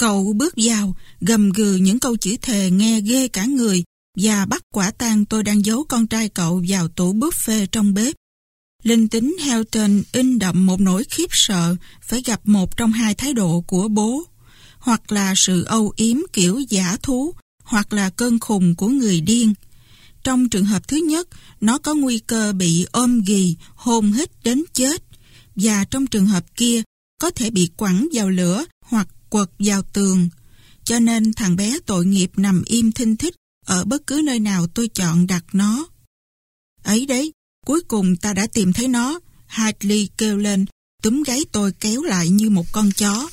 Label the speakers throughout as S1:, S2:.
S1: Cậu bước vào, gầm gừ những câu chữ thề nghe ghê cả người và bắt quả tang tôi đang giấu con trai cậu vào tủ buffet trong bếp. Linh tính Helton in đậm một nỗi khiếp sợ phải gặp một trong hai thái độ của bố, hoặc là sự âu yếm kiểu giả thú, hoặc là cơn khùng của người điên. Trong trường hợp thứ nhất, nó có nguy cơ bị ôm ghì, hôn hít đến chết, và trong trường hợp kia, có thể bị quẳng vào lửa hoặc quật vào tường. Cho nên thằng bé tội nghiệp nằm im thinh thích ở bất cứ nơi nào tôi chọn đặt nó. Ấy đấy, cuối cùng ta đã tìm thấy nó. Hadley kêu lên, túm gáy tôi kéo lại như một con chó.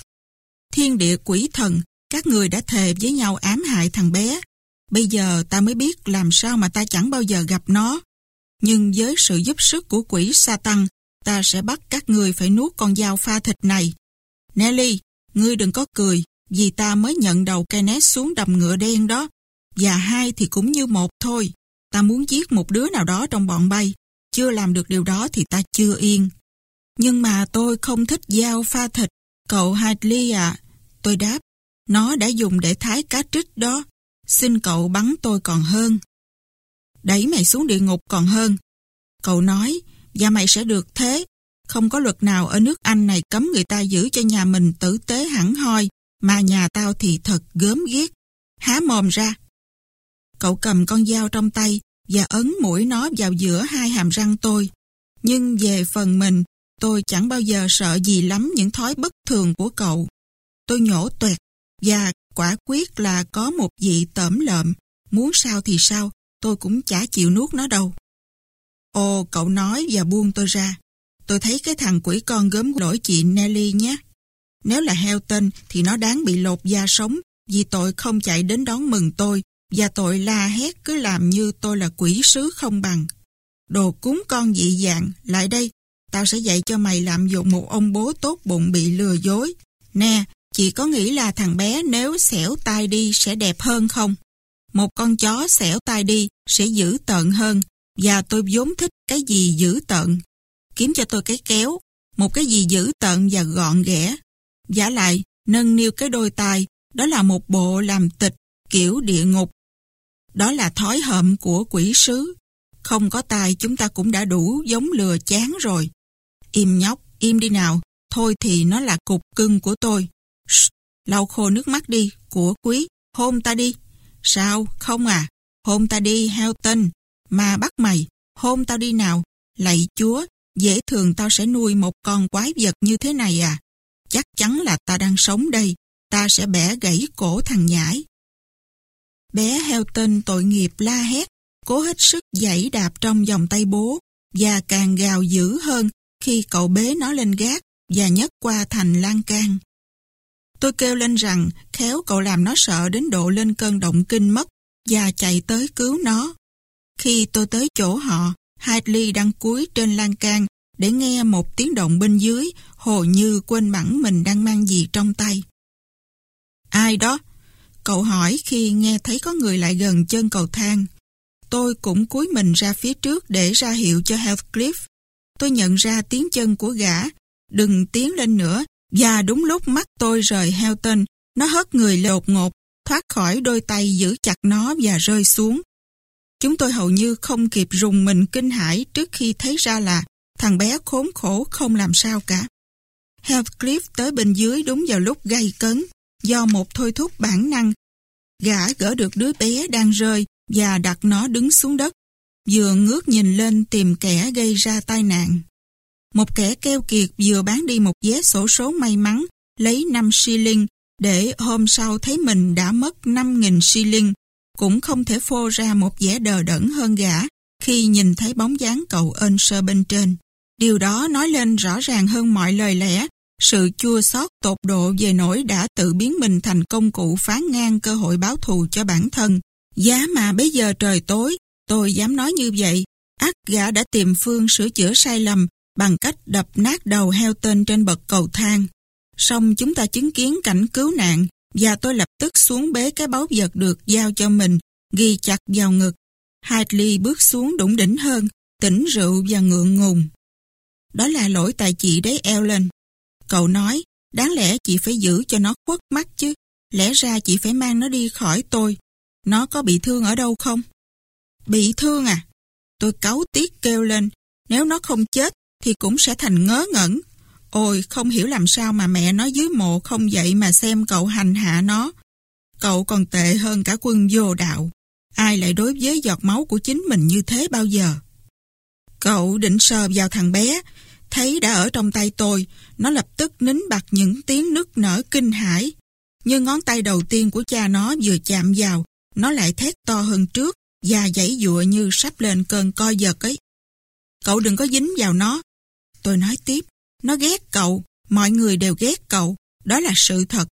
S1: Thiên địa quỷ thần, các người đã thề với nhau ám hại thằng bé. Bây giờ ta mới biết làm sao mà ta chẳng bao giờ gặp nó. Nhưng với sự giúp sức của quỷ Satan, ta sẽ bắt các người phải nuốt con dao pha thịt này. Nelly, ngươi đừng có cười, vì ta mới nhận đầu cây nét xuống đầm ngựa đen đó. Và hai thì cũng như một thôi. Ta muốn giết một đứa nào đó trong bọn bay. Chưa làm được điều đó thì ta chưa yên. Nhưng mà tôi không thích dao pha thịt. Cậu Hadley à, tôi đáp. Nó đã dùng để thái cá trích đó. Xin cậu bắn tôi còn hơn. Đẩy mày xuống địa ngục còn hơn. Cậu nói, và mày sẽ được thế. Không có luật nào ở nước Anh này cấm người ta giữ cho nhà mình tử tế hẳn hoi, mà nhà tao thì thật gớm ghét Há mồm ra. Cậu cầm con dao trong tay và ấn mũi nó vào giữa hai hàm răng tôi. Nhưng về phần mình, tôi chẳng bao giờ sợ gì lắm những thói bất thường của cậu. Tôi nhổ tuẹt và quả quyết là có một vị tẩm lợm. Muốn sao thì sao, tôi cũng chả chịu nuốt nó đâu. Ồ, cậu nói và buông tôi ra. Tôi thấy cái thằng quỷ con gớm lỗi chị Nelly nhé. Nếu là heo tên thì nó đáng bị lột da sống vì tội không chạy đến đón mừng tôi và tội la hét cứ làm như tôi là quỷ sứ không bằng. Đồ cúng con dị dạng, lại đây, tao sẽ dạy cho mày làm dụng một ông bố tốt bụng bị lừa dối. Nè, chị có nghĩ là thằng bé nếu xẻo tai đi sẽ đẹp hơn không? Một con chó xẻo tai đi sẽ dữ tợn hơn và tôi vốn thích cái gì dữ tợn. Kiếm cho tôi cái kéo, một cái gì dữ tợn và gọn ghẽ. Giả lại, nâng niu cái đôi tai, đó là một bộ làm tịch kiểu địa ngục. Đó là thói hậm của quỷ sứ. Không có tai chúng ta cũng đã đủ giống lừa chán rồi. Im nhóc, im đi nào. Thôi thì nó là cục cưng của tôi. Shh, lau khô nước mắt đi, của quý. Hôn ta đi. Sao, không à? Hôn ta đi, heo tinh. Mà bắt mày, hôn tao đi nào. Lạy chúa, dễ thường tao sẽ nuôi một con quái vật như thế này à? Chắc chắn là ta đang sống đây. Ta sẽ bẻ gãy cổ thằng nhãi. Bé heo tên tội nghiệp la hét, cố hết sức giãy đạp trong vòng tay bố và càng gào dữ hơn khi cậu bế nó lên gác và nhấc qua thành lan can. Tôi kêu lên rằng khéo cậu làm nó sợ đến độ lên cơn động kinh mất và chạy tới cứu nó. Khi tôi tới chỗ họ, Hadley đang cúi trên lan can để nghe một tiếng động bên dưới, hồ như quên bẵng mình đang mang gì trong tay. Ai đó? Cậu hỏi khi nghe thấy có người lại gần chân cầu thang. Tôi cũng cúi mình ra phía trước để ra hiệu cho Heathcliff. Tôi nhận ra tiếng chân của gã, đừng tiến lên nữa, và đúng lúc mắt tôi rời Helton, nó hất người lột ngột, thoát khỏi đôi tay giữ chặt nó và rơi xuống. Chúng tôi hầu như không kịp rùng mình kinh hãi trước khi thấy ra là thằng bé khốn khổ không làm sao cả. Heathcliff tới bên dưới đúng vào lúc gây cấn, do một thôi thúc bản năng. Gã gỡ được đứa bé đang rơi và đặt nó đứng xuống đất, vừa ngước nhìn lên tìm kẻ gây ra tai nạn. Một kẻ keo kiệt vừa bán đi một vé sổ số may mắn, lấy 5 shilling, để hôm sau thấy mình đã mất 5.000 shilling, cũng không thể phô ra một vẻ đờ đẫn hơn gã khi nhìn thấy bóng dáng cậu ơn sơ bên trên. Điều đó nói lên rõ ràng hơn mọi lời lẽ, sự chua xót tột độ về nỗi đã tự biến mình thành công cụ phán ngang cơ hội báo thù cho bản thân. Giá mà bây giờ trời tối, tôi dám nói như vậy, ác gã đã tìm phương sửa chữa sai lầm bằng cách đập nát đầu heo tên trên bậc cầu thang. Xong chúng ta chứng kiến cảnh cứu nạn và tôi lập tức xuống bế cái báu vật được giao cho mình, ghi chặt vào ngực. Hadley bước xuống đủng đỉnh hơn, tỉnh rượu và ngượng ngùng. Đó là lỗi tại chị đấy Ellen. Cậu nói, đáng lẽ chị phải giữ cho nó khuất mắt chứ. Lẽ ra chị phải mang nó đi khỏi tôi. Nó có bị thương ở đâu không? Bị thương à? Tôi cáu tiếc kêu lên. Nếu nó không chết thì cũng sẽ thành ngớ ngẩn. Ôi, không hiểu làm sao mà mẹ nó dưới mộ không dậy mà xem cậu hành hạ nó. Cậu còn tệ hơn cả quân vô đạo. Ai lại đối với giọt máu của chính mình như thế bao giờ? Cậu định sờ vào thằng bé, thấy đã ở trong tay tôi, nó lập tức nín bặt những tiếng nức nở kinh hãi. Nhưng ngón tay đầu tiên của cha nó vừa chạm vào, nó lại thét to hơn trước và giãy dụa như sắp lên cơn co giật ấy. Cậu đừng có dính vào nó. Tôi nói tiếp, nó ghét cậu, mọi người đều ghét cậu, đó là sự thật.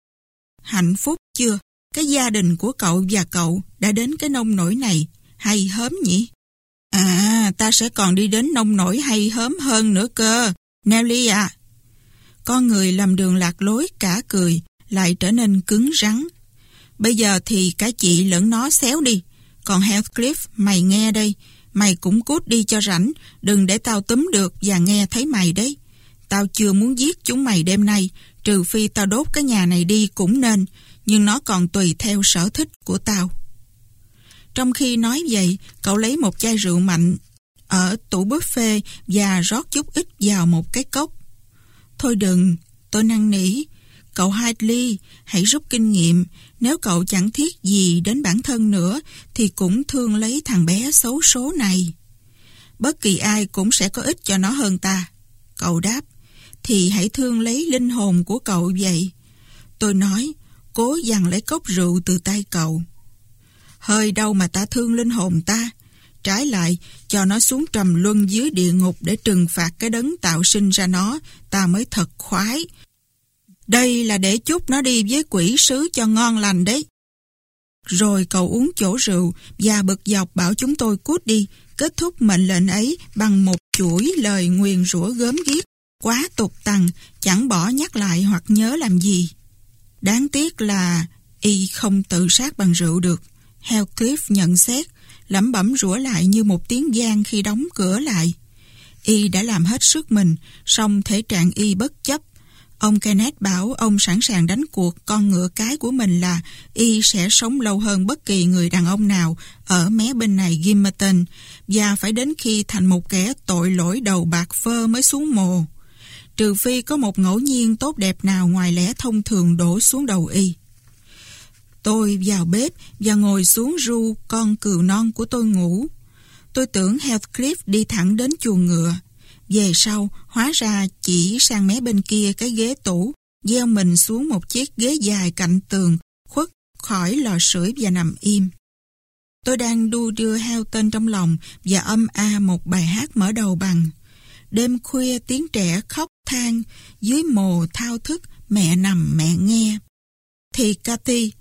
S1: Hạnh phúc chưa? Cái gia đình của cậu và cậu đã đến cái nông nổi này, hay hớm nhỉ? À, ta sẽ còn đi đến nông nổi hay hớm hơn nữa cơ, Nelly à. Con người làm đường lạc lối cả cười, lại trở nên cứng rắn. Bây giờ thì cả chị lẫn nó xéo đi. Còn Heathcliff, mày nghe đây. Mày cũng cút đi cho rảnh, đừng để tao túm được và nghe thấy mày đấy. Tao chưa muốn giết chúng mày đêm nay, trừ phi tao đốt cái nhà này đi cũng nên, nhưng nó còn tùy theo sở thích của tao. Trong khi nói vậy, cậu lấy một chai rượu mạnh ở tủ buffet và rót chút ít vào một cái cốc. Thôi đừng, tôi năn nỉ. Cậu Hadley, hãy rút kinh nghiệm. Nếu cậu chẳng thiết gì đến bản thân nữa, thì cũng thương lấy thằng bé xấu số này. Bất kỳ ai cũng sẽ có ích cho nó hơn ta. Cậu đáp, thì hãy thương lấy linh hồn của cậu vậy. Tôi nói, cố dằn lấy cốc rượu từ tay cậu. Hơi đâu mà ta thương linh hồn ta. Trái lại, cho nó xuống trầm luân dưới địa ngục để trừng phạt cái đấng tạo sinh ra nó, ta mới thật khoái. Đây là để chúc nó đi với quỷ sứ cho ngon lành đấy. Rồi cậu uống chỗ rượu và bực dọc bảo chúng tôi cút đi, kết thúc mệnh lệnh ấy bằng một chuỗi lời nguyền rủa gớm ghiếc, quá tục tằng, chẳng bỏ nhắc lại hoặc nhớ làm gì. Đáng tiếc là y không tự sát bằng rượu được. Hellcliff nhận xét, lẩm bẩm rủa lại như một tiếng gian khi đóng cửa lại. Y đã làm hết sức mình, song thể trạng Y bất chấp. Ông Kenneth bảo ông sẵn sàng đánh cuộc con ngựa cái của mình là Y sẽ sống lâu hơn bất kỳ người đàn ông nào ở mé bên này Gimmerton và phải đến khi thành một kẻ tội lỗi đầu bạc phơ mới xuống mồ. Trừ phi có một ngẫu nhiên tốt đẹp nào ngoài lẽ thông thường đổ xuống đầu Y. Tôi vào bếp và ngồi xuống ru con cừu non của tôi ngủ. Tôi tưởng Heathcliff đi thẳng đến chuồng ngựa. Về sau, hóa ra chỉ sang mé bên kia cái ghế tủ, gieo mình xuống một chiếc ghế dài cạnh tường, khuất khỏi lò sưởi và nằm im. Tôi đang đu đưa heo tên trong lòng và âm a một bài hát mở đầu bằng Đêm khuya tiếng trẻ khóc than, dưới mồ thao thức, mẹ nằm mẹ nghe. Thì Cathy,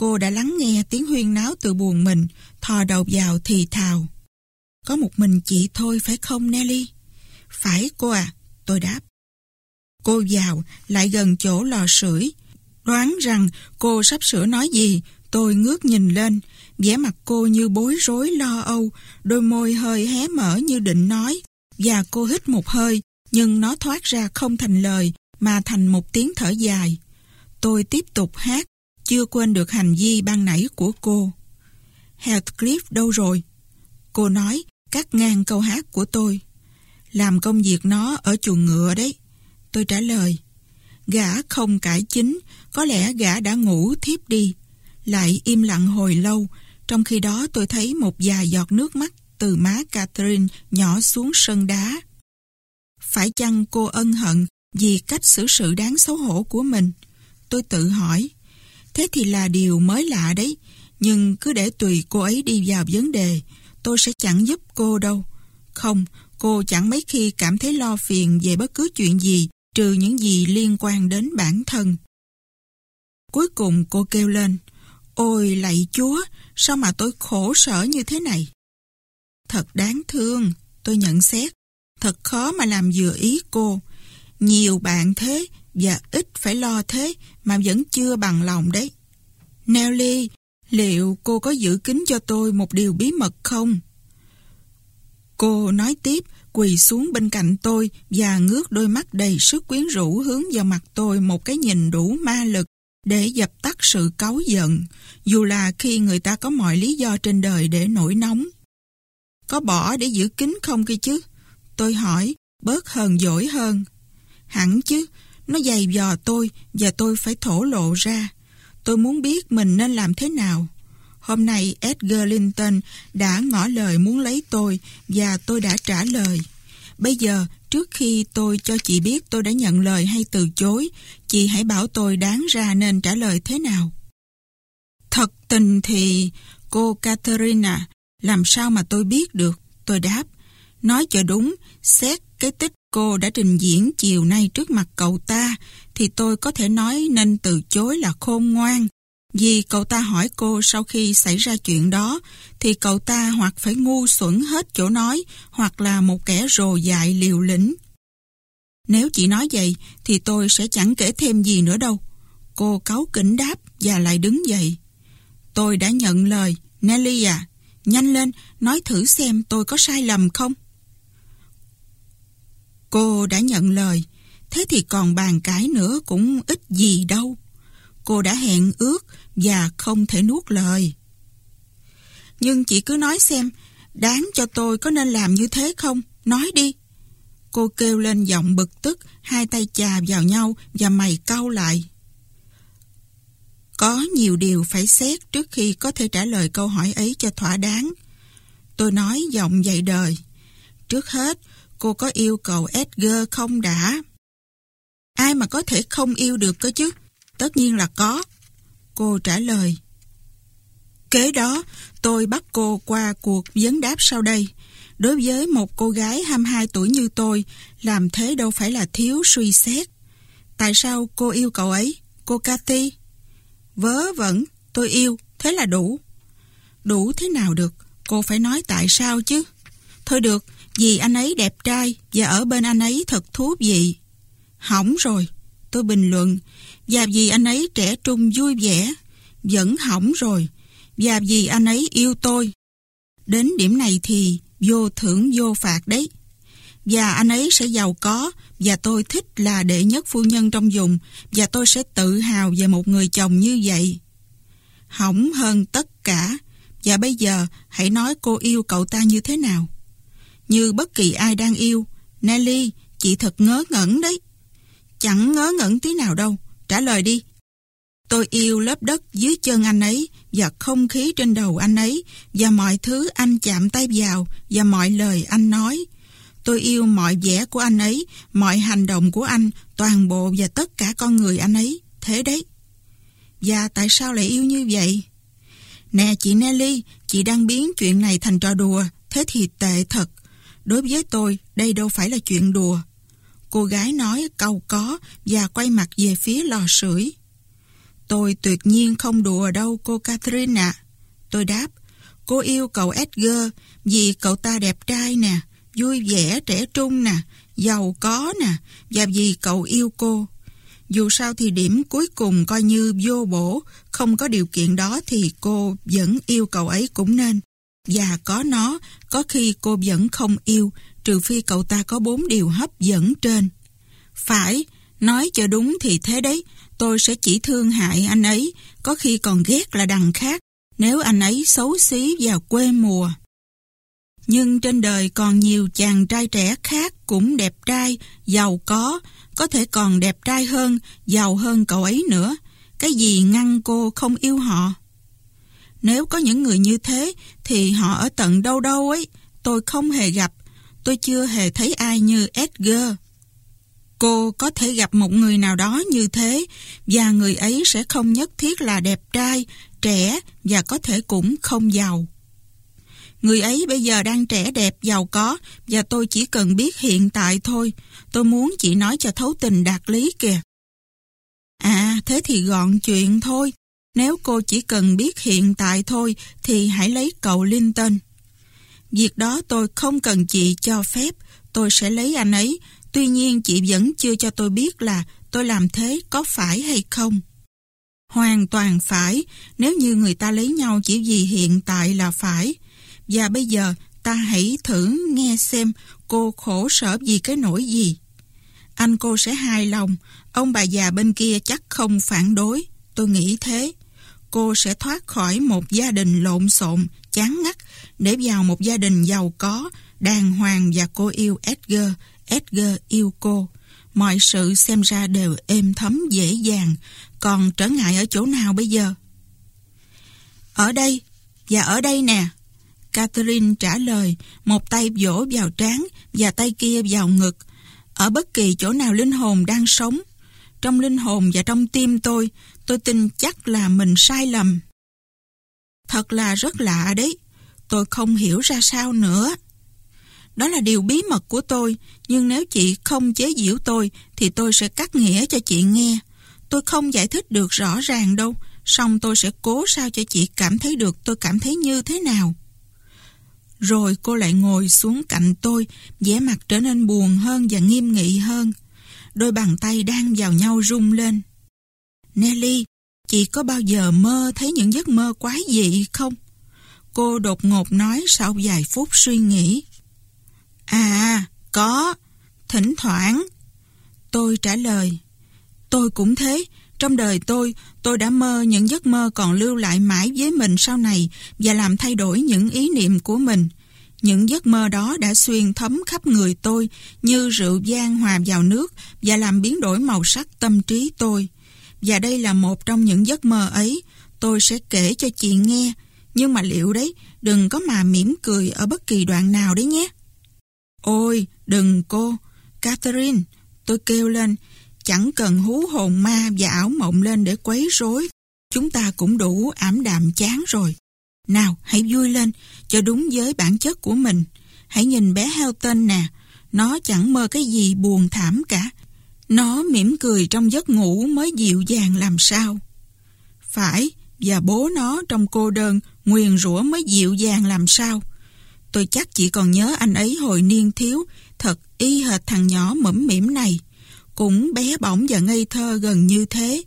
S1: Cô đã lắng nghe tiếng huyên náo từ buồn mình, thò đầu vào thì thào. Có một mình chị thôi phải không Nelly? Phải cô à, tôi đáp. Cô vào, lại gần chỗ lò sưởi. Đoán rằng cô sắp sửa nói gì, tôi ngước nhìn lên, vẻ mặt cô như bối rối lo âu, đôi môi hơi hé mở như định nói, và cô hít một hơi, nhưng nó thoát ra không thành lời, mà thành một tiếng thở dài. Tôi tiếp tục hát, chưa quên được hành vi ban nãy của cô. Heathcliff đâu rồi? Cô nói, cắt ngang câu hát của tôi. Làm công việc nó ở chuồng ngựa đấy. Tôi trả lời, gã không cải chính, có lẽ gã đã ngủ thiếp đi. Lại im lặng hồi lâu, trong khi đó tôi thấy một vài giọt nước mắt từ má Catherine nhỏ xuống sân đá. Phải chăng cô ân hận vì cách xử sự đáng xấu hổ của mình? Tôi tự hỏi. Thế thì là điều mới lạ đấy, nhưng cứ để tùy cô ấy đi vào vấn đề, tôi sẽ chẳng giúp cô đâu. Không, cô chẳng mấy khi cảm thấy lo phiền về bất cứ chuyện gì, trừ những gì liên quan đến bản thân. Cuối cùng cô kêu lên, Ôi lạy chúa, sao mà tôi khổ sở như thế này? Thật đáng thương, tôi nhận xét. Thật khó mà làm vừa ý cô. Nhiều bạn thế, và ít phải lo thế mà vẫn chưa bằng lòng đấy. Nelly, liệu cô có giữ kín cho tôi một điều bí mật không? Cô nói tiếp, quỳ xuống bên cạnh tôi và ngước đôi mắt đầy sức quyến rũ hướng vào mặt tôi một cái nhìn đủ ma lực để dập tắt sự cáu giận, dù là khi người ta có mọi lý do trên đời để nổi nóng. Có bỏ để giữ kín không kia chứ? Tôi hỏi, bớt hờn dỗi hơn. Hẳn chứ, nó dày dò tôi và tôi phải thổ lộ ra. Tôi muốn biết mình nên làm thế nào. Hôm nay Edgar Linton đã ngỏ lời muốn lấy tôi và tôi đã trả lời. Bây giờ, trước khi tôi cho chị biết tôi đã nhận lời hay từ chối, chị hãy bảo tôi đáng ra nên trả lời thế nào. Thật tình thì, cô Catherine à, làm sao mà tôi biết được? Tôi đáp, nói cho đúng, xét cái tích cô đã trình diễn chiều nay trước mặt cậu ta, thì tôi có thể nói nên từ chối là khôn ngoan. Vì cậu ta hỏi cô sau khi xảy ra chuyện đó, thì cậu ta hoặc phải ngu xuẩn hết chỗ nói, hoặc là một kẻ rồ dại liều lĩnh. Nếu chị nói vậy, thì tôi sẽ chẳng kể thêm gì nữa đâu. Cô cáu kỉnh đáp và lại đứng dậy. Tôi đã nhận lời, Nelly à, nhanh lên, nói thử xem tôi có sai lầm không? Cô đã nhận lời, thế thì còn bàn cãi nữa cũng ít gì đâu. Cô đã hẹn ước và không thể nuốt lời. Nhưng chị cứ nói xem, đáng cho tôi có nên làm như thế không? Nói đi. Cô kêu lên giọng bực tức, hai tay chà vào nhau và mày cau lại. Có nhiều điều phải xét trước khi có thể trả lời câu hỏi ấy cho thỏa đáng. Tôi nói giọng dạy đời. Trước hết, cô có yêu cầu Edgar không đã? Ai mà có thể không yêu được cơ chứ? Tất nhiên là có. Cô trả lời. Kế đó, tôi bắt cô qua cuộc vấn đáp sau đây. Đối với một cô gái 22 tuổi như tôi, làm thế đâu phải là thiếu suy xét. Tại sao cô yêu cậu ấy, cô Cathy? Vớ vẩn, tôi yêu, thế là đủ. Đủ thế nào được, cô phải nói tại sao chứ. Thôi được, vì anh ấy đẹp trai và ở bên anh ấy thật thú vị. Hỏng rồi, tôi bình luận, và vì anh ấy trẻ trung vui vẻ, vẫn hỏng rồi, và vì anh ấy yêu tôi. Đến điểm này thì vô thưởng vô phạt đấy. Và anh ấy sẽ giàu có, và tôi thích là đệ nhất phu nhân trong vùng, và tôi sẽ tự hào về một người chồng như vậy. Hỏng hơn tất cả, và bây giờ hãy nói cô yêu cậu ta như thế nào. Như bất kỳ ai đang yêu, Nelly, chị thật ngớ ngẩn đấy. Chẳng ngớ ngẩn tí nào đâu, trả lời đi. Tôi yêu lớp đất dưới chân anh ấy và không khí trên đầu anh ấy và mọi thứ anh chạm tay vào và mọi lời anh nói. Tôi yêu mọi vẻ của anh ấy, mọi hành động của anh, toàn bộ và tất cả con người anh ấy. Thế đấy. Và tại sao lại yêu như vậy? Nè chị Nelly, chị đang biến chuyện này thành trò đùa. Thế thì tệ thật. Đối với tôi, đây đâu phải là chuyện đùa. Cô gái nói câu có và quay mặt về phía lò sưởi. Tôi tuyệt nhiên không đùa đâu cô Catherine ạ. Tôi đáp, cô yêu cậu Edgar vì cậu ta đẹp trai nè, vui vẻ, trẻ trung nè, giàu có nè, và vì cậu yêu cô. Dù sao thì điểm cuối cùng coi như vô bổ, không có điều kiện đó thì cô vẫn yêu cậu ấy cũng nên. Và có nó, có khi cô vẫn không yêu, trừ phi cậu ta có bốn điều hấp dẫn trên. Phải, nói cho đúng thì thế đấy, tôi sẽ chỉ thương hại anh ấy, có khi còn ghét là đằng khác, nếu anh ấy xấu xí và quê mùa. Nhưng trên đời còn nhiều chàng trai trẻ khác cũng đẹp trai, giàu có, có thể còn đẹp trai hơn, giàu hơn cậu ấy nữa. Cái gì ngăn cô không yêu họ? Nếu có những người như thế, thì họ ở tận đâu đâu ấy, tôi không hề gặp. Tôi chưa hề thấy ai như Edgar. Cô có thể gặp một người nào đó như thế và người ấy sẽ không nhất thiết là đẹp trai, trẻ và có thể cũng không giàu. Người ấy bây giờ đang trẻ đẹp, giàu có và tôi chỉ cần biết hiện tại thôi. Tôi muốn chị nói cho thấu tình đạt lý kìa. À, thế thì gọn chuyện thôi. Nếu cô chỉ cần biết hiện tại thôi thì hãy lấy cậu Linton. Việc đó tôi không cần chị cho phép, tôi sẽ lấy anh ấy Tuy nhiên chị vẫn chưa cho tôi biết là tôi làm thế có phải hay không. Hoàn toàn phải, nếu như người ta lấy nhau chỉ vì hiện tại là phải. Và bây giờ ta hãy thử nghe xem cô khổ sở vì cái nỗi gì. Anh cô sẽ hài lòng, ông bà già bên kia chắc không phản đối. Tôi nghĩ thế. Cô sẽ thoát khỏi một gia đình lộn xộn, chán ngắt để vào một gia đình giàu có, đàng hoàng và cô yêu Edgar. Edgar yêu cô. Mọi sự xem ra đều êm thấm dễ dàng. Còn trở ngại ở chỗ nào bây giờ? Ở đây, và ở đây nè. Catherine trả lời, một tay vỗ vào trán và tay kia vào ngực. Ở bất kỳ chỗ nào linh hồn đang sống, trong linh hồn và trong tim tôi, tôi tin chắc là mình sai lầm. Thật là rất lạ đấy, tôi không hiểu ra sao nữa. Đó là điều bí mật của tôi, nhưng nếu chị không chế giễu tôi thì tôi sẽ cắt nghĩa cho chị nghe. Tôi không giải thích được rõ ràng đâu, song tôi sẽ cố sao cho chị cảm thấy được tôi cảm thấy như thế nào. Rồi cô lại ngồi xuống cạnh tôi, vẻ mặt trở nên buồn hơn và nghiêm nghị hơn. Đôi bàn tay đang vào nhau rung lên. Nelly, chị có bao giờ mơ thấy những giấc mơ quái dị không? Cô đột ngột nói sau vài phút suy nghĩ. À, có, thỉnh thoảng. Tôi trả lời. Tôi cũng thế, trong đời tôi, tôi đã mơ những giấc mơ còn lưu lại mãi với mình sau này và làm thay đổi những ý niệm của mình. Những giấc mơ đó đã xuyên thấm khắp người tôi như rượu gian hòa vào nước và làm biến đổi màu sắc tâm trí tôi. Và đây là một trong những giấc mơ ấy, tôi sẽ kể cho chị nghe. Nhưng mà liệu đấy, đừng có mà mỉm cười ở bất kỳ đoạn nào đấy nhé. Ôi, đừng cô, Catherine, tôi kêu lên, chẳng cần hú hồn ma và ảo mộng lên để quấy rối. Chúng ta cũng đủ ảm đạm chán rồi. Nào, hãy vui lên, cho đúng với bản chất của mình. Hãy nhìn bé Helton nè, nó chẳng mơ cái gì buồn thảm cả. Nó mỉm cười trong giấc ngủ mới dịu dàng làm sao. Phải, và bố nó trong cô đơn, nguyền rủa mới dịu dàng làm sao. Tôi chắc chỉ còn nhớ anh ấy hồi niên thiếu, thật y hệt thằng nhỏ mẫm mỉm này. Cũng bé bỏng và ngây thơ gần như thế.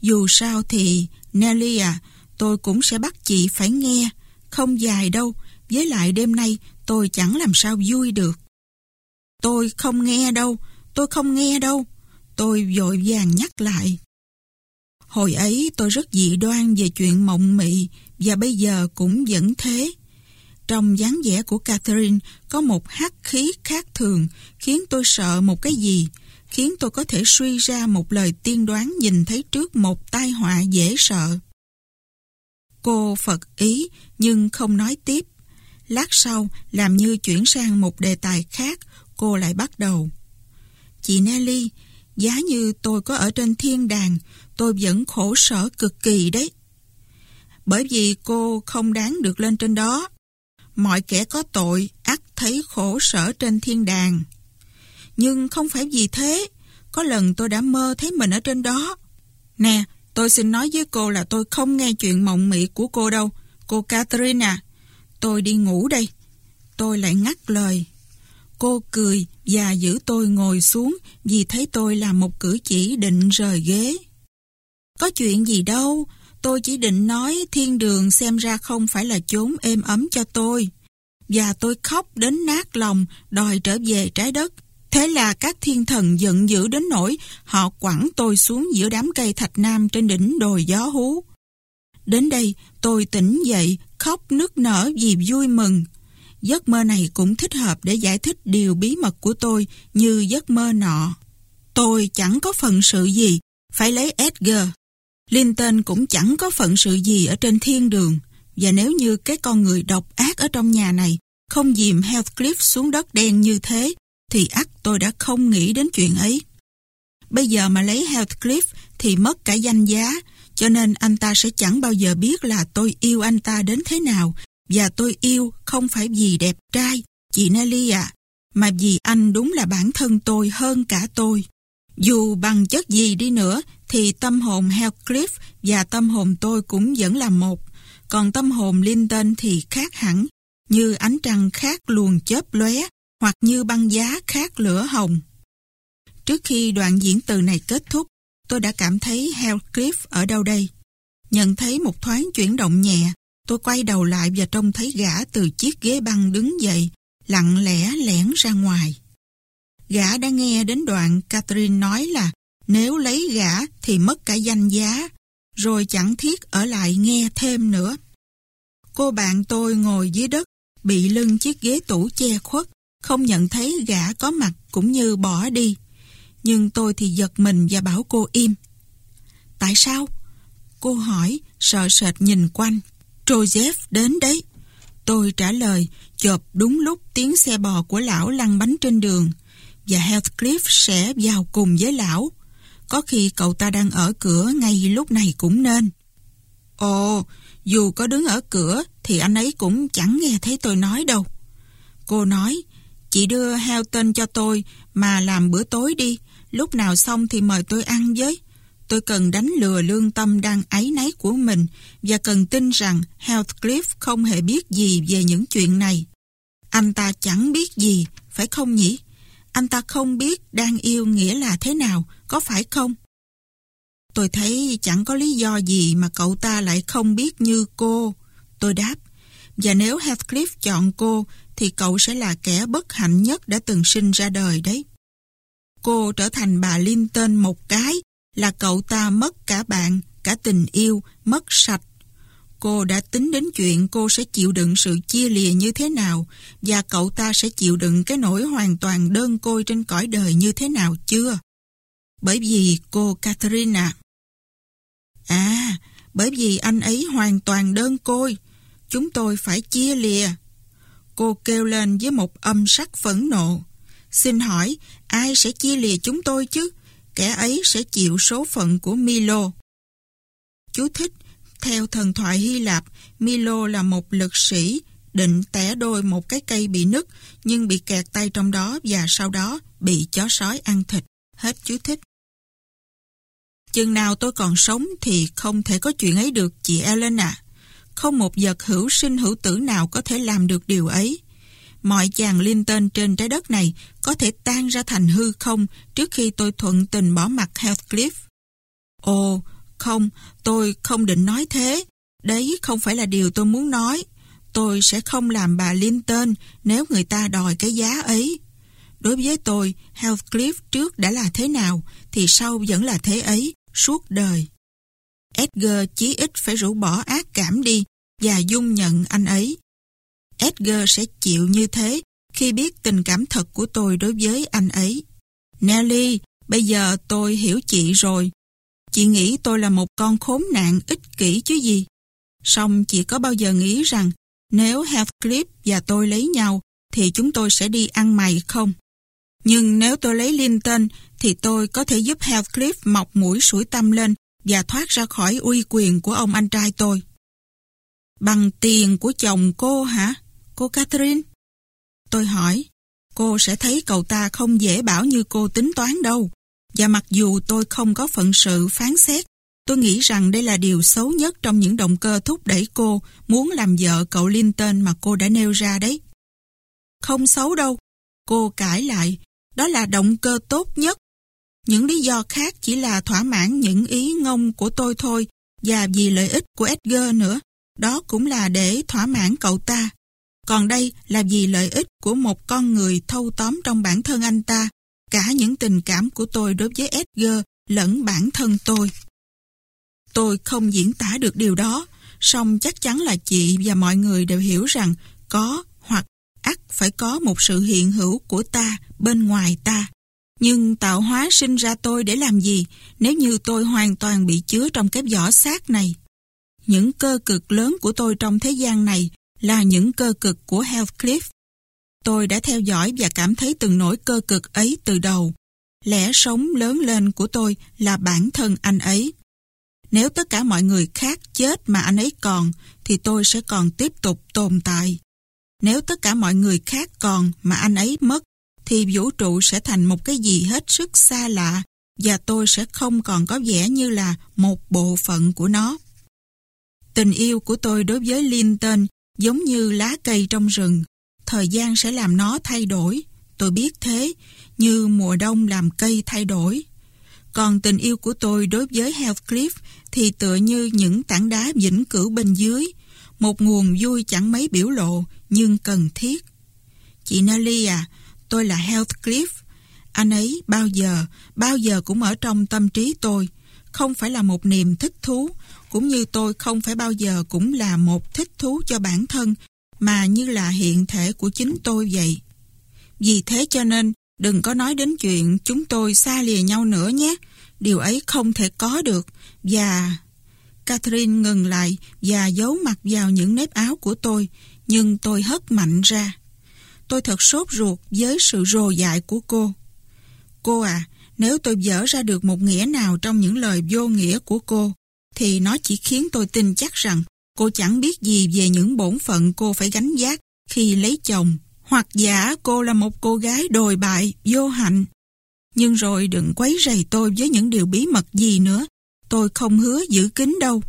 S1: Dù sao thì, Nelly à, tôi cũng sẽ bắt chị phải nghe. Không dài đâu, với lại đêm nay tôi chẳng làm sao vui được. Tôi không nghe đâu, tôi không nghe đâu. Tôi vội vàng nhắc lại. Hồi ấy tôi rất dị đoan về chuyện mộng mị và bây giờ cũng vẫn thế. Trong dáng vẻ của Catherine có một hắc khí khác thường khiến tôi sợ một cái gì, khiến tôi có thể suy ra một lời tiên đoán nhìn thấy trước một tai họa dễ sợ. Cô Phật ý nhưng không nói tiếp. Lát sau, làm như chuyển sang một đề tài khác, cô lại bắt đầu. Chị Nelly, giá như tôi có ở trên thiên đàng, tôi vẫn khổ sở cực kỳ đấy. Bởi vì cô không đáng được lên trên đó. Mọi kẻ có tội ắt thấy khổ sở trên thiên đàng. Nhưng không phải vì thế, có lần tôi đã mơ thấy mình ở trên đó. Nè, tôi xin nói với cô là tôi không nghe chuyện mộng mị của cô đâu. Cô Catherine à, tôi đi ngủ đây. Tôi lại ngắt lời. Cô cười và giữ tôi ngồi xuống vì thấy tôi làm một cử chỉ định rời ghế. Có chuyện gì đâu, tôi chỉ định nói thiên đường xem ra không phải là chốn êm ấm cho tôi. Và tôi khóc đến nát lòng đòi trở về trái đất. Thế là các thiên thần giận dữ đến nỗi họ quẳng tôi xuống giữa đám cây thạch nam trên đỉnh đồi gió hú. Đến đây tôi tỉnh dậy khóc nức nở vì vui mừng. Giấc mơ này cũng thích hợp để giải thích điều bí mật của tôi như giấc mơ nọ. Tôi chẳng có phận sự gì, phải lấy Edgar. Linton cũng chẳng có phận sự gì ở trên thiên đường. Và nếu như cái con người độc ác ở trong nhà này không dìm Heathcliff xuống đất đen như thế, thì ắt tôi đã không nghĩ đến chuyện ấy. Bây giờ mà lấy Heathcliff thì mất cả danh giá, cho nên anh ta sẽ chẳng bao giờ biết là tôi yêu anh ta đến thế nào và tôi yêu không phải vì đẹp trai, chị Nelly ạ, mà vì anh đúng là bản thân tôi hơn cả tôi. Dù bằng chất gì đi nữa thì tâm hồn Heathcliff và tâm hồn tôi cũng vẫn là một, còn tâm hồn Linton thì khác hẳn, như ánh trăng khác luồng chớp lóe hoặc như băng giá khát lửa hồng. Trước khi đoạn diễn từ này kết thúc, tôi đã cảm thấy Hellcliff ở đâu đây. Nhận thấy một thoáng chuyển động nhẹ, tôi quay đầu lại và trông thấy gã từ chiếc ghế băng đứng dậy, lặng lẽ lẻn ra ngoài. Gã đã nghe đến đoạn Catherine nói là nếu lấy gã thì mất cả danh giá, rồi chẳng thiết ở lại nghe thêm nữa. Cô bạn tôi ngồi dưới đất, bị lưng chiếc ghế tủ che khuất, không nhận thấy gã có mặt cũng như bỏ đi. Nhưng tôi thì giật mình và bảo cô im. Tại sao? Cô hỏi, sợ sệt nhìn quanh. Joseph đến đấy. Tôi trả lời, chộp đúng lúc tiếng xe bò của lão lăn bánh trên đường. Và Heathcliff sẽ vào cùng với lão. Có khi cậu ta đang ở cửa ngay lúc này cũng nên. Ồ, dù có đứng ở cửa thì anh ấy cũng chẳng nghe thấy tôi nói đâu. Cô nói, chị đưa heo tên cho tôi mà làm bữa tối đi. Lúc nào xong thì mời tôi ăn với. Tôi cần đánh lừa lương tâm đang áy náy của mình và cần tin rằng Heathcliff không hề biết gì về những chuyện này. Anh ta chẳng biết gì, phải không nhỉ? Anh ta không biết đang yêu nghĩa là thế nào, có phải không? Tôi thấy chẳng có lý do gì mà cậu ta lại không biết như cô. Tôi đáp, và nếu Heathcliff chọn cô thì cậu sẽ là kẻ bất hạnh nhất đã từng sinh ra đời đấy. Cô trở thành bà Linton một cái là cậu ta mất cả bạn, cả tình yêu, mất sạch. Cô đã tính đến chuyện cô sẽ chịu đựng sự chia lìa như thế nào và cậu ta sẽ chịu đựng cái nỗi hoàn toàn đơn côi trên cõi đời như thế nào chưa? Bởi vì cô Catherine à. À, bởi vì anh ấy hoàn toàn đơn côi. Chúng tôi phải chia lìa. Cô kêu lên với một âm sắc phẫn nộ. Xin hỏi, ai sẽ chia lìa chúng tôi chứ? Kẻ ấy sẽ chịu số phận của Milo. Chú thích, theo thần thoại Hy Lạp, Milo là một lực sĩ định tẻ đôi một cái cây bị nứt nhưng bị kẹt tay trong đó và sau đó bị chó sói ăn thịt. Hết chú thích. Chừng nào tôi còn sống thì không thể có chuyện ấy được chị Ellen à. Không một vật hữu sinh hữu tử nào có thể làm được điều ấy. Mọi chàng Linton trên trái đất này có thể tan ra thành hư không trước khi tôi thuận tình bỏ mặt Heathcliff. Ồ, không, tôi không định nói thế. Đấy không phải là điều tôi muốn nói. Tôi sẽ không làm bà Linton nếu người ta đòi cái giá ấy. Đối với tôi, Heathcliff trước đã là thế nào, thì sau vẫn là thế ấy, suốt đời. Edgar chí ít phải rũ bỏ ác cảm đi và dung nhận anh ấy. Edgar sẽ chịu như thế khi biết tình cảm thật của tôi đối với anh ấy. Nelly, bây giờ tôi hiểu chị rồi. Chị nghĩ tôi là một con khốn nạn ích kỷ chứ gì. Xong chị có bao giờ nghĩ rằng nếu Heathcliff và tôi lấy nhau thì chúng tôi sẽ đi ăn mày không? Nhưng nếu tôi lấy Linton thì tôi có thể giúp Heathcliff mọc mũi sủi tâm lên và thoát ra khỏi uy quyền của ông anh trai tôi. Bằng tiền của chồng cô hả? Cô Catherine? Tôi hỏi, cô sẽ thấy cậu ta không dễ bảo như cô tính toán đâu. Và mặc dù tôi không có phận sự phán xét, tôi nghĩ rằng đây là điều xấu nhất trong những động cơ thúc đẩy cô muốn làm vợ cậu Linton mà cô đã nêu ra đấy. Không xấu đâu, cô cãi lại, đó là động cơ tốt nhất. Những lý do khác chỉ là thỏa mãn những ý ngông của tôi thôi và vì lợi ích của Edgar nữa. Đó cũng là để thỏa mãn cậu ta. Còn đây là vì lợi ích của một con người thâu tóm trong bản thân anh ta, cả những tình cảm của tôi đối với Edgar lẫn bản thân tôi. Tôi không diễn tả được điều đó, song chắc chắn là chị và mọi người đều hiểu rằng có hoặc ắt phải có một sự hiện hữu của ta bên ngoài ta. Nhưng tạo hóa sinh ra tôi để làm gì nếu như tôi hoàn toàn bị chứa trong cái vỏ xác này? Những cơ cực lớn của tôi trong thế gian này là những cơ cực của Heathcliff. Tôi đã theo dõi và cảm thấy từng nỗi cơ cực ấy từ đầu. Lẽ sống lớn lên của tôi là bản thân anh ấy. Nếu tất cả mọi người khác chết mà anh ấy còn, thì tôi sẽ còn tiếp tục tồn tại. Nếu tất cả mọi người khác còn mà anh ấy mất, thì vũ trụ sẽ thành một cái gì hết sức xa lạ và tôi sẽ không còn có vẻ như là một bộ phận của nó. Tình yêu của tôi đối với Linton giống như lá cây trong rừng. Thời gian sẽ làm nó thay đổi. Tôi biết thế, như mùa đông làm cây thay đổi. Còn tình yêu của tôi đối với Heathcliff thì tựa như những tảng đá vĩnh cửu bên dưới, một nguồn vui chẳng mấy biểu lộ nhưng cần thiết. Chị Nelly à, tôi là Heathcliff. Anh ấy bao giờ, bao giờ cũng ở trong tâm trí tôi. không phải là một niềm thích thú, cũng như tôi không phải bao giờ cũng là một thích thú cho bản thân, mà như là hiện thể của chính tôi vậy. Vì thế cho nên, đừng có nói đến chuyện chúng tôi xa lìa nhau nữa nhé. Điều ấy không thể có được. Và... Catherine ngừng lại và giấu mặt vào những nếp áo của tôi, nhưng tôi hất mạnh ra. Tôi thật sốt ruột với sự rồ dại của cô. Cô à, nếu tôi dở ra được một nghĩa nào trong những lời vô nghĩa của cô, thì nó chỉ khiến tôi tin chắc rằng cô chẳng biết gì về những bổn phận cô phải gánh giác khi lấy chồng, hoặc giả cô là một cô gái đồi bại, vô hạnh. Nhưng rồi đừng quấy rầy tôi với những điều bí mật gì nữa, tôi không hứa giữ kín đâu.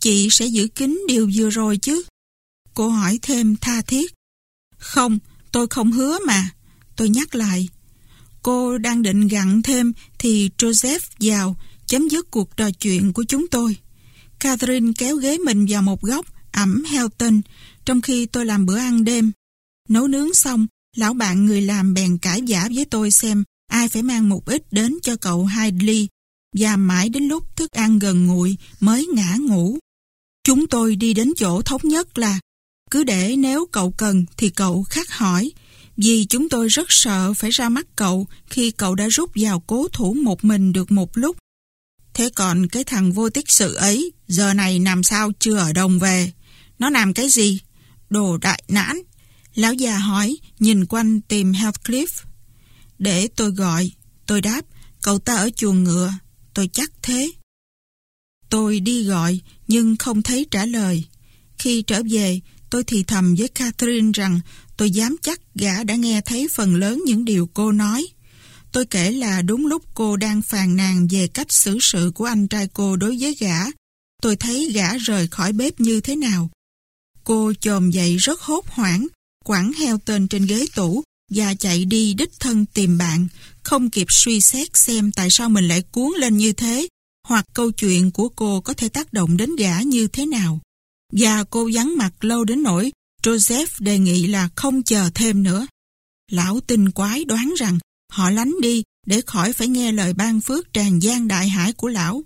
S1: Chị sẽ giữ kín điều vừa rồi chứ? Cô hỏi thêm tha thiết. Không, tôi không hứa mà. Tôi nhắc lại. Cô đang định gặn thêm thì Joseph vào chấm dứt cuộc trò chuyện của chúng tôi. Catherine kéo ghế mình vào một góc ẩm heo Helton trong khi tôi làm bữa ăn đêm. Nấu nướng xong, lão bạn người làm bèn cãi giả với tôi xem ai phải mang một ít đến cho cậu Hadley và mãi đến lúc thức ăn gần nguội mới ngã ngủ. Chúng tôi đi đến chỗ thống nhất là cứ để nếu cậu cần thì cậu khắc hỏi vì chúng tôi rất sợ phải ra mắt cậu khi cậu đã rút vào cố thủ một mình được một lúc. Thế còn cái thằng vô tích sự ấy, giờ này làm sao chưa ở đồng về? Nó làm cái gì? Đồ đại nãn. Lão già hỏi, nhìn quanh tìm Heathcliff. Để tôi gọi, tôi đáp, cậu ta ở chuồng ngựa, tôi chắc thế. Tôi đi gọi, nhưng không thấy trả lời. Khi trở về, tôi thì thầm với Catherine rằng tôi dám chắc gã đã nghe thấy phần lớn những điều cô nói. Tôi kể là đúng lúc cô đang phàn nàn về cách xử sự của anh trai cô đối với gã. Tôi thấy gã rời khỏi bếp như thế nào. Cô chồm dậy rất hốt hoảng, quẳng heo tên trên ghế tủ và chạy đi đích thân tìm bạn, không kịp suy xét xem tại sao mình lại cuốn lên như thế, hoặc câu chuyện của cô có thể tác động đến gã như thế nào. Và cô vắng mặt lâu đến nỗi Joseph đề nghị là không chờ thêm nữa. Lão tinh quái đoán rằng họ lánh đi để khỏi phải nghe lời ban phước tràn gian đại hải của lão.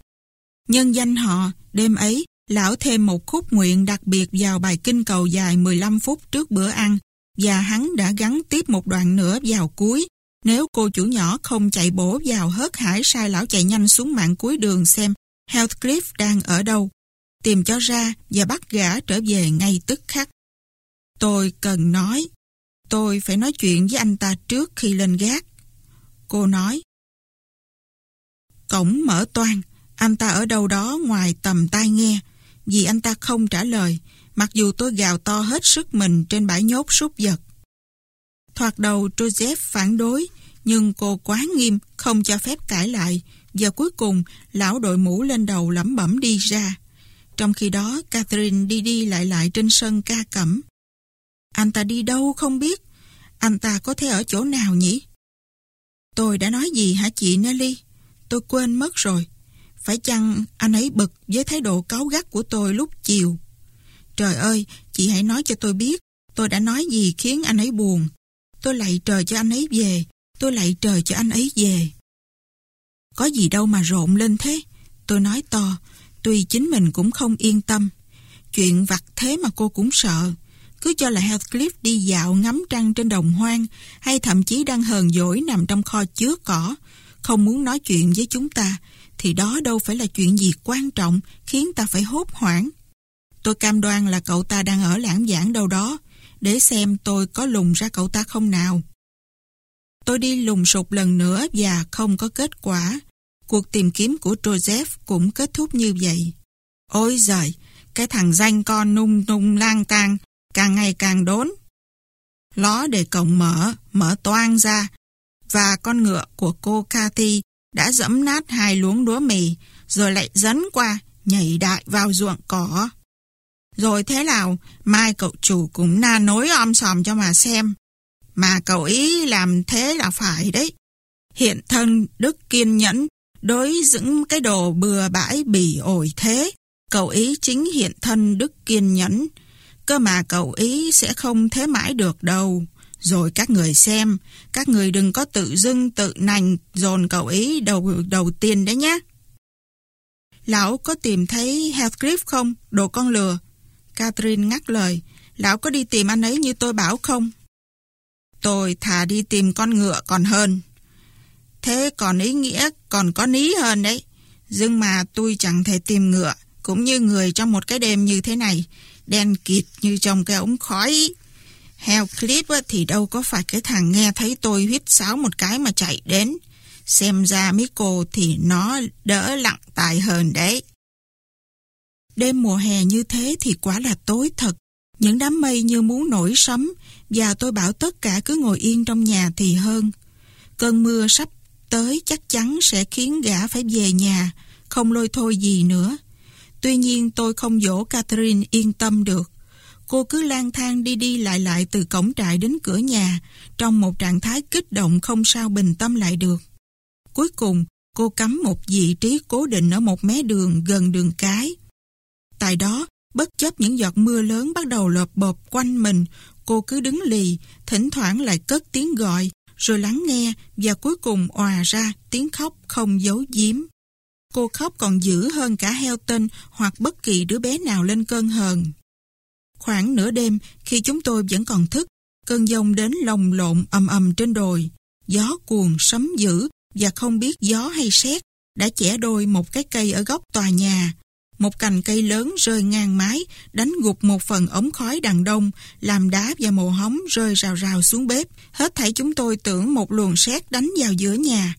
S1: Nhân danh họ, đêm ấy, lão thêm một khúc nguyện đặc biệt vào bài kinh cầu dài 15 phút trước bữa ăn và hắn đã gắn tiếp một đoạn nữa vào cuối. Nếu cô chủ nhỏ không chạy bổ vào hớt hải sai lão chạy nhanh xuống mạng cuối đường xem Heathcliff đang ở đâu, tìm cho ra và bắt gã trở về ngay tức khắc. Tôi cần nói, tôi phải nói chuyện với anh ta trước khi lên gác. Cô nói, Cổng mở toan, anh ta ở đâu đó ngoài tầm tai nghe, vì anh ta không trả lời, mặc dù tôi gào to hết sức mình trên bãi nhốt súc vật. Thoạt đầu Joseph phản đối, nhưng cô quá nghiêm, không cho phép cãi lại, và cuối cùng lão đội mũ lên đầu lẩm bẩm đi ra. Trong khi đó, Catherine đi đi lại lại trên sân ca cẩm. Anh ta đi đâu không biết, anh ta có thể ở chỗ nào nhỉ? Tôi đã nói gì hả chị Nelly? Tôi quên mất rồi. Phải chăng anh ấy bực với thái độ cáu gắt của tôi lúc chiều? Trời ơi, chị hãy nói cho tôi biết tôi đã nói gì khiến anh ấy buồn. Tôi lạy trời cho anh ấy về, tôi lạy trời cho anh ấy về. Có gì đâu mà rộn lên thế, tôi nói to, tuy chính mình cũng không yên tâm. Chuyện vặt thế mà cô cũng sợ. Cứ cho là Heathcliff đi dạo ngắm trăng trên đồng hoang hay thậm chí đang hờn dỗi nằm trong kho chứa cỏ, không muốn nói chuyện với chúng ta, thì đó đâu phải là chuyện gì quan trọng khiến ta phải hốt hoảng. Tôi cam đoan là cậu ta đang ở lãng giảng đâu đó, để xem tôi có lùng ra cậu ta không nào. Tôi đi lùng sụp lần nữa và không có kết quả. Cuộc tìm kiếm của Joseph cũng kết thúc như vậy. Ôi giời, cái thằng danh con nung nung lang tang càng ngày càng đốn. Ló để cổng mở, mở toang ra, và con ngựa của cô Cathy đã dẫm nát hai luống lúa mì, rồi lại dấn qua, nhảy đại vào ruộng cỏ. Rồi thế nào, mai cậu chủ cũng na nối om sòm cho mà xem. Mà cậu ý làm thế là phải đấy. Hiện thân đức kiên nhẫn, đối những cái đồ bừa bãi bỉ ổi thế. Cậu ý chính hiện thân đức kiên nhẫn, cơ mà cậu ý sẽ không thế mãi được đâu. Rồi các người xem, các người đừng có tự dưng tự nành dồn cậu ý đầu đầu tiên đấy nhé. Lão có tìm thấy Heathcliff không? Đồ con lừa. Catherine ngắt lời. Lão có đi tìm anh ấy như tôi bảo không? Tôi thà đi tìm con ngựa còn hơn. Thế còn ý nghĩa còn có ní hơn đấy. Nhưng mà tôi chẳng thể tìm ngựa, cũng như người trong một cái đêm như thế này, đen kịt như trong cái ống khói. Heo clip thì đâu có phải cái thằng nghe thấy tôi huyết sáo một cái mà chạy đến. Xem ra Miko thì nó đỡ lặng tài hơn đấy. Đêm mùa hè như thế thì quá là tối thật. Những đám mây như muốn nổi sấm và tôi bảo tất cả cứ ngồi yên trong nhà thì hơn. Cơn mưa sắp tới chắc chắn sẽ khiến gã phải về nhà, không lôi thôi gì nữa. Tuy nhiên tôi không dỗ Catherine yên tâm được. Cô cứ lang thang đi đi lại lại từ cổng trại đến cửa nhà, trong một trạng thái kích động không sao bình tâm lại được. Cuối cùng, cô cắm một vị trí cố định ở một mé đường gần đường cái. Tại đó, bất chấp những giọt mưa lớn bắt đầu lợp bộp quanh mình, cô cứ đứng lì, thỉnh thoảng lại cất tiếng gọi, rồi lắng nghe và cuối cùng òa ra tiếng khóc không giấu giếm. Cô khóc còn dữ hơn cả Helton hoặc bất kỳ đứa bé nào lên cơn hờn. Khoảng nửa đêm, khi chúng tôi vẫn còn thức, cơn giông đến lồng lộn ầm ầm trên đồi. Gió cuồng sấm dữ và không biết gió hay sét đã chẻ đôi một cái cây ở góc tòa nhà. Một cành cây lớn rơi ngang mái, đánh gục một phần ống khói đằng đông, làm đá và mồ hóng rơi rào rào xuống bếp. Hết thảy chúng tôi tưởng một luồng sét đánh vào giữa nhà.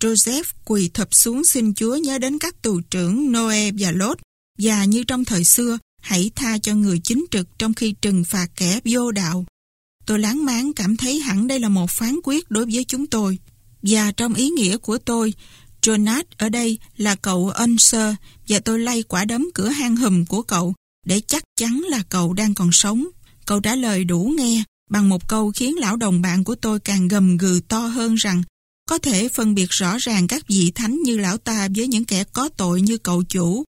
S1: Joseph quỳ thập xuống xin Chúa nhớ đến các tù trưởng Noe và Lot, và như trong thời xưa, hãy tha cho người chính trực trong khi trừng phạt kẻ vô đạo. Tôi láng máng cảm thấy hẳn đây là một phán quyết đối với chúng tôi. Và trong ý nghĩa của tôi, Jonas ở đây là cậu Unser và tôi lay quả đấm cửa hang hùm của cậu để chắc chắn là cậu đang còn sống. Cậu trả lời đủ nghe bằng một câu khiến lão đồng bạn của tôi càng gầm gừ to hơn rằng có thể phân biệt rõ ràng các vị thánh như lão ta với những kẻ có tội như cậu chủ.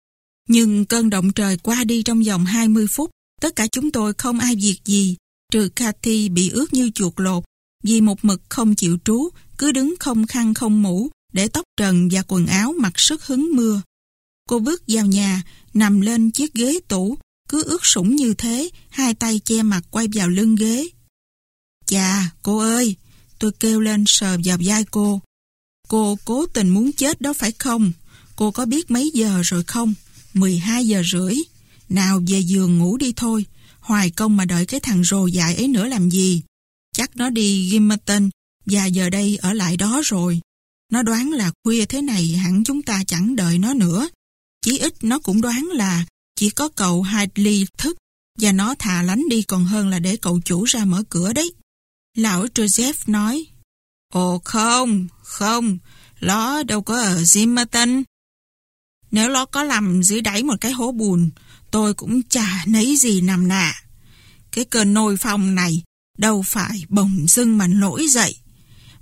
S1: Nhưng cơn động trời qua đi trong vòng 20 phút, tất cả chúng tôi không ai việc gì, trừ Cathy bị ướt như chuột lột, vì một mực không chịu trú, cứ đứng không khăn không mũ, để tóc trần và quần áo mặc sức hứng mưa. Cô bước vào nhà, nằm lên chiếc ghế tủ, cứ ướt sũng như thế, hai tay che mặt quay vào lưng ghế. Chà, cô ơi, tôi kêu lên sờ vào vai cô. Cô cố tình muốn chết đó phải không? Cô có biết mấy giờ rồi không? 12 giờ rưỡi. Nào về giường ngủ đi thôi. Hoài công mà đợi cái thằng rồ dại ấy nữa làm gì? Chắc nó đi Gimmerton và giờ đây ở lại đó rồi. Nó đoán là khuya thế này hẳn chúng ta chẳng đợi nó nữa. Chí ít nó cũng đoán là chỉ có cậu Hadley thức và nó thà lánh đi còn hơn là để cậu chủ ra mở cửa đấy. Lão Joseph nói Ồ không, không, ló đâu có ở Zimmerton. Nếu ló có nằm dưới đáy một cái hố bùn, tôi cũng chả nấy gì nằm nạ. Cái cơn nôi phong này đâu phải bồng dưng mà nổi dậy.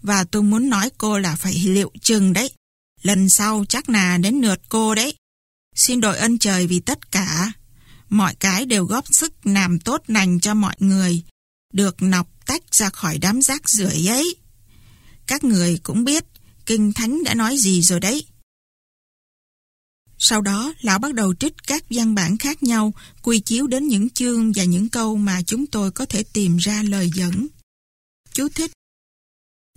S1: Và tôi muốn nói cô là phải liệu chừng đấy. Lần sau chắc là đến lượt cô đấy. Xin đội ân trời vì tất cả. Mọi cái đều góp sức làm tốt lành cho mọi người. Được nọc tách ra khỏi đám rác rưởi ấy. Các người cũng biết Kinh Thánh đã nói gì rồi đấy. Sau đó, lão bắt đầu trích các văn bản khác nhau, quy chiếu đến những chương và những câu mà chúng tôi có thể tìm ra lời dẫn. Chú thích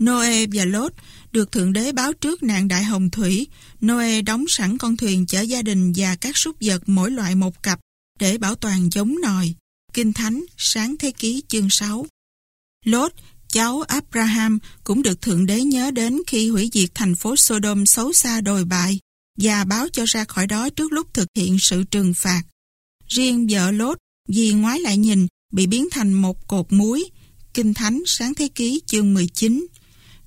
S1: Noe và Lot được Thượng Đế báo trước nạn đại hồng thủy. Noe đóng sẵn con thuyền chở gia đình và các súc vật mỗi loại một cặp để bảo toàn giống nòi. Kinh Thánh, sáng thế ký chương 6. Lot, cháu Abraham cũng được Thượng Đế nhớ đến khi hủy diệt thành phố Sodom xấu xa đồi bại và báo cho ra khỏi đó trước lúc thực hiện sự trừng phạt. Riêng vợ Lốt, vì ngoái lại nhìn, bị biến thành một cột muối. Kinh Thánh sáng thế ký chương 19.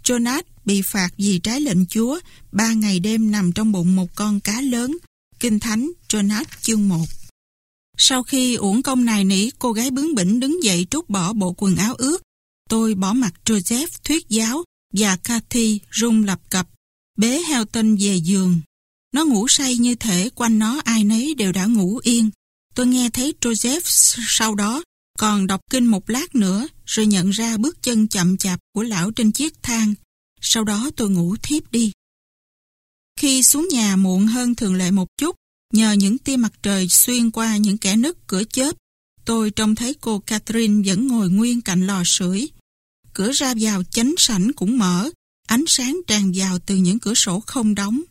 S1: Jonas bị phạt vì trái lệnh Chúa, ba ngày đêm nằm trong bụng một con cá lớn. Kinh Thánh Jonas chương 1. Sau khi uổng công này nỉ, cô gái bướng bỉnh đứng dậy trút bỏ bộ quần áo ướt. Tôi bỏ mặt Joseph thuyết giáo và Cathy rung lập cập, bế heo tinh về giường. Nó ngủ say như thể quanh nó ai nấy đều đã ngủ yên. Tôi nghe thấy Joseph sau đó còn đọc kinh một lát nữa rồi nhận ra bước chân chậm chạp của lão trên chiếc thang. Sau đó tôi ngủ thiếp đi. Khi xuống nhà muộn hơn thường lệ một chút, Nhờ những tia mặt trời xuyên qua những kẻ nứt cửa chớp, tôi trông thấy cô Catherine vẫn ngồi nguyên cạnh lò sưởi. Cửa ra vào chánh sảnh cũng mở, ánh sáng tràn vào từ những cửa sổ không đóng.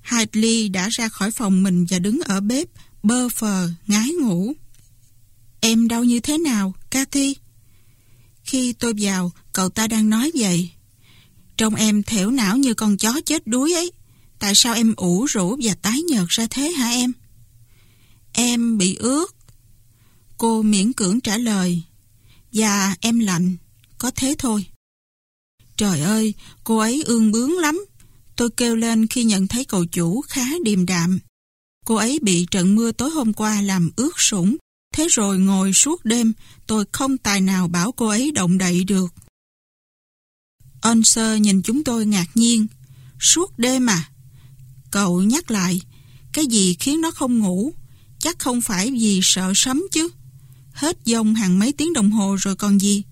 S1: Hadley đã ra khỏi phòng mình và đứng ở bếp, bơ phờ, ngái ngủ. Em đau như thế nào, Cathy? Khi tôi vào, cậu ta đang nói vậy. Trông em thẻo não như con chó chết đuối ấy. Tại sao em ủ rũ và tái nhợt ra thế hả em? Em bị ướt. Cô miễn cưỡng trả lời. Và em lạnh, có thế thôi. Trời ơi, cô ấy ương bướng lắm. Tôi kêu lên khi nhận thấy cậu chủ khá điềm đạm. Cô ấy bị trận mưa tối hôm qua làm ướt sũng. Thế rồi ngồi suốt đêm, tôi không tài nào bảo cô ấy động đậy được. Onser nhìn chúng tôi ngạc nhiên. Suốt đêm à? Cậu nhắc lại, cái gì khiến nó không ngủ? Chắc không phải vì sợ sấm chứ. Hết dông hàng mấy tiếng đồng hồ rồi còn gì?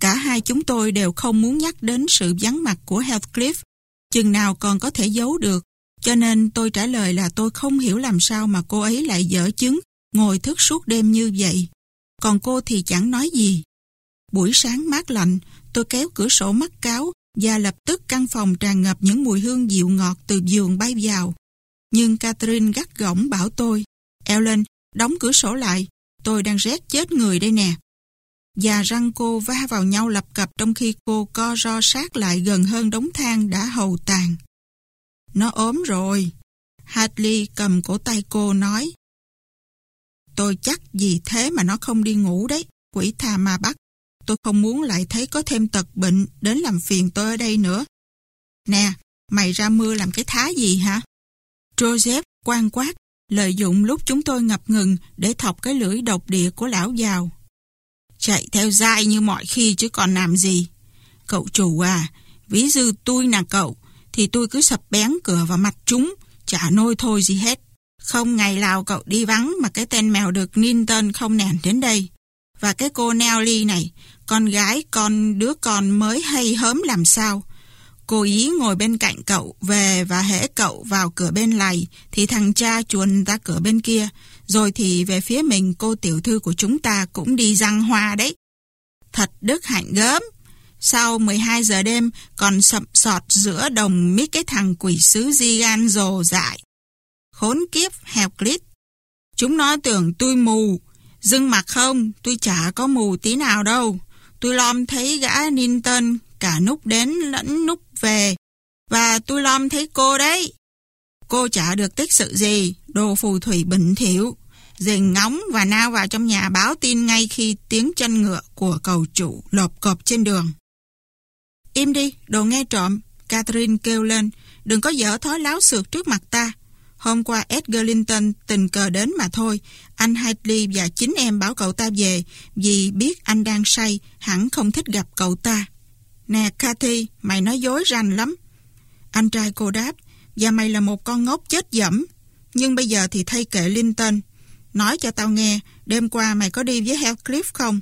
S1: Cả hai chúng tôi đều không muốn nhắc đến sự vắng mặt của Heathcliff, chừng nào còn có thể giấu được, cho nên tôi trả lời là tôi không hiểu làm sao mà cô ấy lại dở chứng, ngồi thức suốt đêm như vậy. Còn cô thì chẳng nói gì. Buổi sáng mát lạnh, tôi kéo cửa sổ mắt cáo và lập tức căn phòng tràn ngập những mùi hương dịu ngọt từ giường bay vào. Nhưng Catherine gắt gỏng bảo tôi, Ellen, đóng cửa sổ lại, tôi đang rét chết người đây nè và răng cô va vào nhau lập cập trong khi cô co ro sát lại gần hơn đống than đã hầu tàn. Nó ốm rồi. Hadley cầm cổ tay cô nói. Tôi chắc vì thế mà nó không đi ngủ đấy, quỷ tha ma bắt. Tôi không muốn lại thấy có thêm tật bệnh đến làm phiền tôi ở đây nữa. Nè, mày ra mưa làm cái thá gì hả? Joseph quan quát, lợi dụng lúc chúng tôi ngập ngừng để thọc cái lưỡi độc địa của lão giàu. Chạy theo dai như mọi khi chứ còn làm gì. Cậu chủ à, ví dụ tôi là cậu, thì tôi cứ sập bén cửa vào mặt chúng, chả nôi thôi gì hết. Không ngày nào cậu đi vắng mà cái tên mèo được Ninton không nèn đến đây. Và cái cô Nelly này, con gái con đứa con mới hay hớm làm sao. Cô ý ngồi bên cạnh cậu về và hễ cậu vào cửa bên này thì thằng cha chuồn ra cửa bên kia. Rồi thì về phía mình cô tiểu thư của chúng ta cũng đi răng hoa đấy. Thật đức hạnh gớm. Sau 12 giờ đêm còn sậm sọt giữa đồng mít cái thằng quỷ sứ di gan rồ dại. Khốn kiếp hẹp clip. Chúng nói tưởng tôi mù. Dưng mặt không, tôi chả có mù tí nào đâu. Tôi lom thấy gã Ninton cả nút đến lẫn nút về. Và tôi lom thấy cô đấy. Cô chả được tích sự gì, đồ phù thủy bình thiểu. Dình ngóng và nao vào trong nhà báo tin ngay khi tiếng chân ngựa của cầu chủ lộp cộp trên đường. Im đi, đồ nghe trộm, Catherine kêu lên, đừng có dở thói láo xược trước mặt ta. Hôm qua Edgar Linton tình cờ đến mà thôi, anh Hadley và chính em bảo cậu ta về vì biết anh đang say, hẳn không thích gặp cậu ta. Nè Cathy, mày nói dối rành lắm. Anh trai cô đáp, và mày là một con ngốc chết dẫm. Nhưng bây giờ thì thay kệ Linton. Nói cho tao nghe, đêm qua mày có đi với Heathcliff không?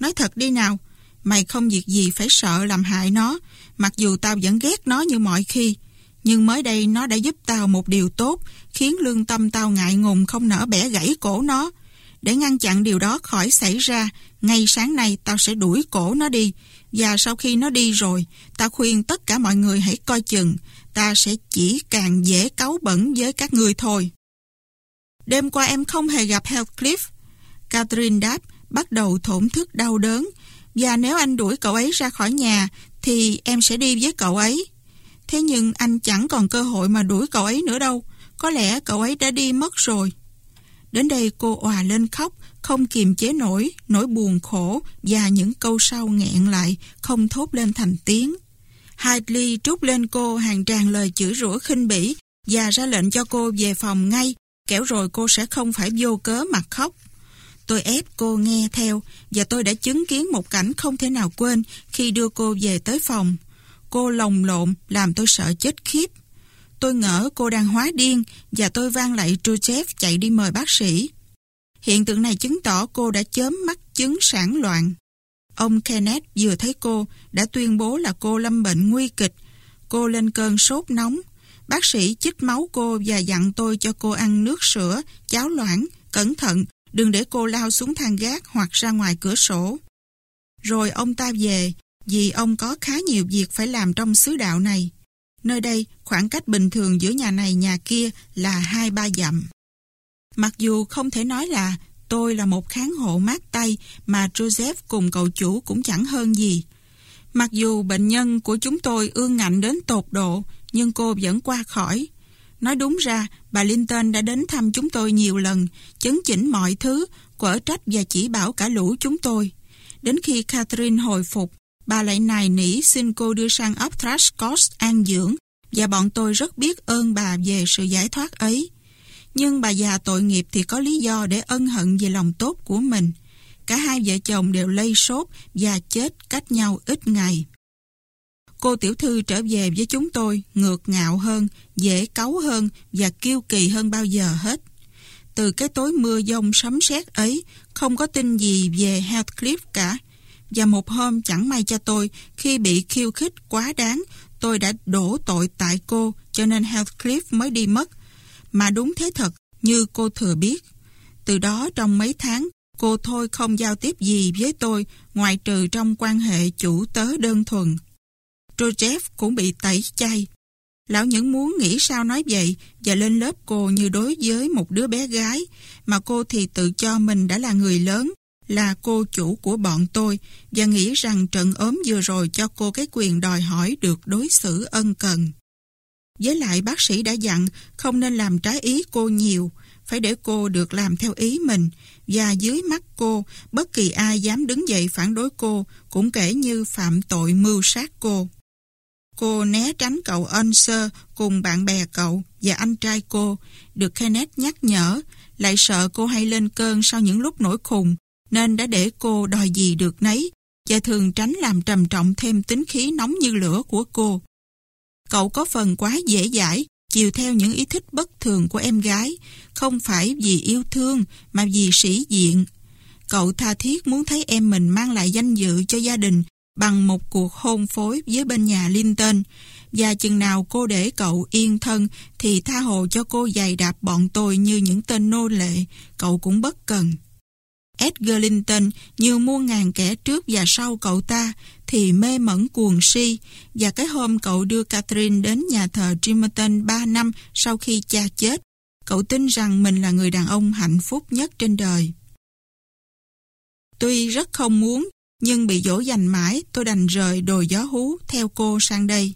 S1: Nói thật đi nào, mày không việc gì phải sợ làm hại nó, mặc dù tao vẫn ghét nó như mọi khi. Nhưng mới đây nó đã giúp tao một điều tốt, khiến lương tâm tao ngại ngùng không nỡ bẻ gãy cổ nó. Để ngăn chặn điều đó khỏi xảy ra, ngay sáng nay tao sẽ đuổi cổ nó đi. Và sau khi nó đi rồi, tao khuyên tất cả mọi người hãy coi chừng, ta sẽ chỉ càng dễ cáu bẩn với các người thôi. Đêm qua em không hề gặp Heathcliff. Catherine đáp, bắt đầu thổn thức đau đớn. Và nếu anh đuổi cậu ấy ra khỏi nhà, thì em sẽ đi với cậu ấy. Thế nhưng anh chẳng còn cơ hội mà đuổi cậu ấy nữa đâu. Có lẽ cậu ấy đã đi mất rồi. Đến đây cô òa lên khóc, không kiềm chế nổi, nỗi buồn khổ và những câu sau nghẹn lại, không thốt lên thành tiếng. Hadley trút lên cô hàng tràn lời chửi rủa khinh bỉ và ra lệnh cho cô về phòng ngay, kẻo rồi cô sẽ không phải vô cớ mà khóc. Tôi ép cô nghe theo và tôi đã chứng kiến một cảnh không thể nào quên khi đưa cô về tới phòng. Cô lồng lộn làm tôi sợ chết khiếp. Tôi ngỡ cô đang hóa điên và tôi vang lại Truchev chạy đi mời bác sĩ. Hiện tượng này chứng tỏ cô đã chớm mắc chứng sản loạn. Ông Kenneth vừa thấy cô đã tuyên bố là cô lâm bệnh nguy kịch. Cô lên cơn sốt nóng bác sĩ chích máu cô và dặn tôi cho cô ăn nước sữa, cháo loãng, cẩn thận, đừng để cô lao xuống thang gác hoặc ra ngoài cửa sổ. Rồi ông ta về, vì ông có khá nhiều việc phải làm trong xứ đạo này. Nơi đây, khoảng cách bình thường giữa nhà này nhà kia là hai ba dặm. Mặc dù không thể nói là tôi là một kháng hộ mát tay mà Joseph cùng cậu chủ cũng chẳng hơn gì. Mặc dù bệnh nhân của chúng tôi ương ngạnh đến tột độ, nhưng cô vẫn qua khỏi. Nói đúng ra, bà Linton đã đến thăm chúng tôi nhiều lần, chấn chỉnh mọi thứ, quở trách và chỉ bảo cả lũ chúng tôi. Đến khi Catherine hồi phục, bà lại nài nỉ xin cô đưa sang ốc Thrash Coast an dưỡng và bọn tôi rất biết ơn bà về sự giải thoát ấy. Nhưng bà già tội nghiệp thì có lý do để ân hận về lòng tốt của mình. Cả hai vợ chồng đều lây sốt và chết cách nhau ít ngày. Cô tiểu thư trở về với chúng tôi ngược ngạo hơn, dễ cáu hơn và kiêu kỳ hơn bao giờ hết. Từ cái tối mưa giông sấm sét ấy, không có tin gì về Heathcliff cả. Và một hôm chẳng may cho tôi, khi bị khiêu khích quá đáng, tôi đã đổ tội tại cô, cho nên Heathcliff mới đi mất. Mà đúng thế thật, như cô thừa biết. Từ đó trong mấy tháng, cô thôi không giao tiếp gì với tôi ngoài trừ trong quan hệ chủ tớ đơn thuần. Joseph cũng bị tẩy chay. Lão những muốn nghĩ sao nói vậy và lên lớp cô như đối với một đứa bé gái, mà cô thì tự cho mình đã là người lớn, là cô chủ của bọn tôi và nghĩ rằng trận ốm vừa rồi cho cô cái quyền đòi hỏi được đối xử ân cần. Với lại bác sĩ đã dặn không nên làm trái ý cô nhiều, phải để cô được làm theo ý mình và dưới mắt cô, bất kỳ ai dám đứng dậy phản đối cô cũng kể như phạm tội mưu sát cô. Cô né tránh cậu Unser cùng bạn bè cậu và anh trai cô, được Kenneth nhắc nhở, lại sợ cô hay lên cơn sau những lúc nổi khùng, nên đã để cô đòi gì được nấy, và thường tránh làm trầm trọng thêm tính khí nóng như lửa của cô. Cậu có phần quá dễ dãi, chiều theo những ý thích bất thường của em gái, không phải vì yêu thương mà vì sĩ diện. Cậu tha thiết muốn thấy em mình mang lại danh dự cho gia đình bằng một cuộc hôn phối với bên nhà Linton và chừng nào cô để cậu yên thân thì tha hồ cho cô giày đạp bọn tôi như những tên nô lệ, cậu cũng bất cần. Edgar Linton như muôn ngàn kẻ trước và sau cậu ta thì mê mẩn cuồng si và cái hôm cậu đưa Catherine đến nhà thờ Trimerton 3 năm sau khi cha chết, cậu tin rằng mình là người đàn ông hạnh phúc nhất trên đời. Tuy rất không muốn nhưng bị dỗ dành mãi, tôi đành rời đồi gió hú theo cô sang đây.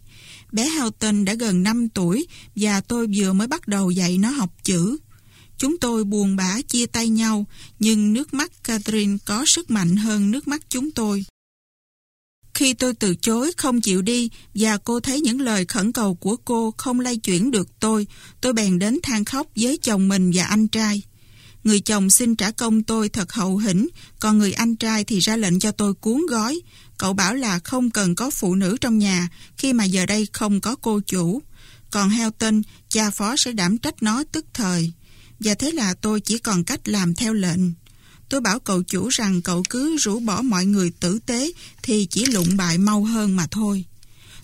S1: Bé Houghton đã gần 5 tuổi và tôi vừa mới bắt đầu dạy nó học chữ. Chúng tôi buồn bã chia tay nhau, nhưng nước mắt Catherine có sức mạnh hơn nước mắt chúng tôi. Khi tôi từ chối không chịu đi và cô thấy những lời khẩn cầu của cô không lay chuyển được tôi, tôi bèn đến than khóc với chồng mình và anh trai. Người chồng xin trả công tôi thật hậu hĩnh, còn người anh trai thì ra lệnh cho tôi cuốn gói. Cậu bảo là không cần có phụ nữ trong nhà khi mà giờ đây không có cô chủ. Còn Helton, cha phó sẽ đảm trách nó tức thời. Và thế là tôi chỉ còn cách làm theo lệnh. Tôi bảo cậu chủ rằng cậu cứ rủ bỏ mọi người tử tế thì chỉ lụng bại mau hơn mà thôi.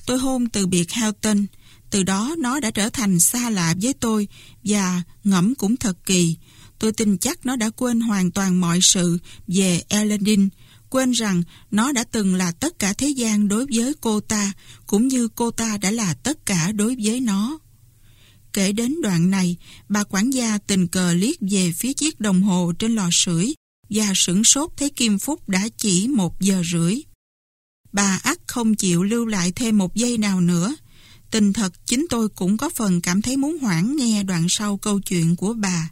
S1: Tôi hôn từ biệt Helton. Từ đó nó đã trở thành xa lạ với tôi và ngẫm cũng thật kỳ. Tôi tin chắc nó đã quên hoàn toàn mọi sự về Eladin, quên rằng nó đã từng là tất cả thế gian đối với cô ta, cũng như cô ta đã là tất cả đối với nó. Kể đến đoạn này, bà quản gia tình cờ liếc về phía chiếc đồng hồ trên lò sưởi và sửng sốt thấy Kim Phúc đã chỉ một giờ rưỡi. Bà ắt không chịu lưu lại thêm một giây nào nữa. Tình thật chính tôi cũng có phần cảm thấy muốn hoãn nghe đoạn sau câu chuyện của bà.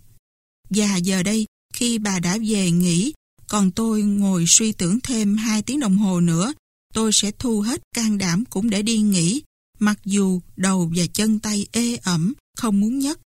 S1: Và giờ đây, khi bà đã về nghỉ, còn tôi ngồi suy tưởng thêm hai tiếng đồng hồ nữa, tôi sẽ thu hết can đảm cũng để đi nghỉ, mặc dù đầu và chân tay ê ẩm, không muốn nhấc.